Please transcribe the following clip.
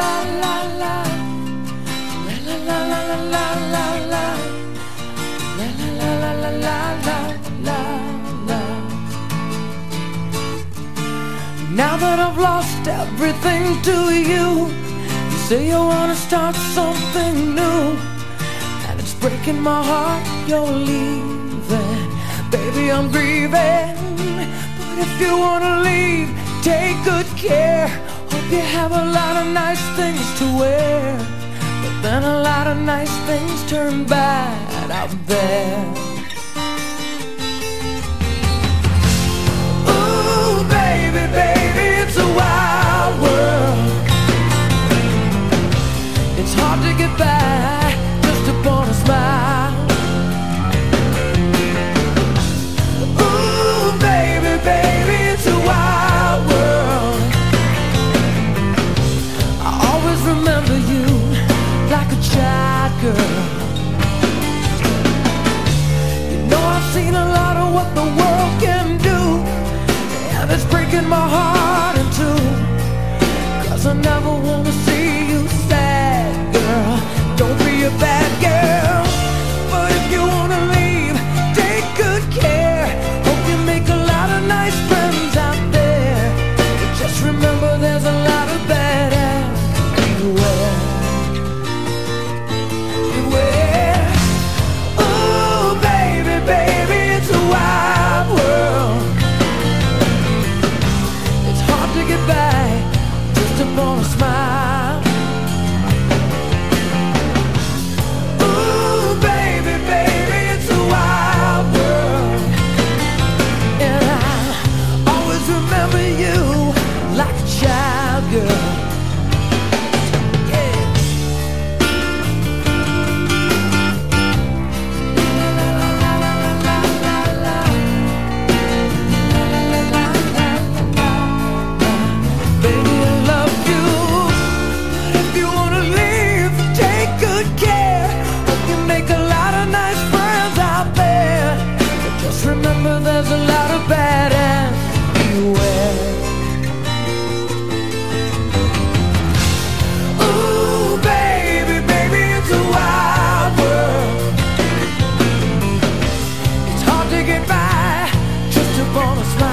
La la la, la la la la la la la, la la la la la la la. Now that I've lost everything to you You say you wanna start something new And it's breaking my heart you're leaving Baby, I'm grieving But if you wanna leave, take good care you have a lot of nice things to wear, but then a lot of nice things turn bad out there. remember you like a child girl. gonna smile.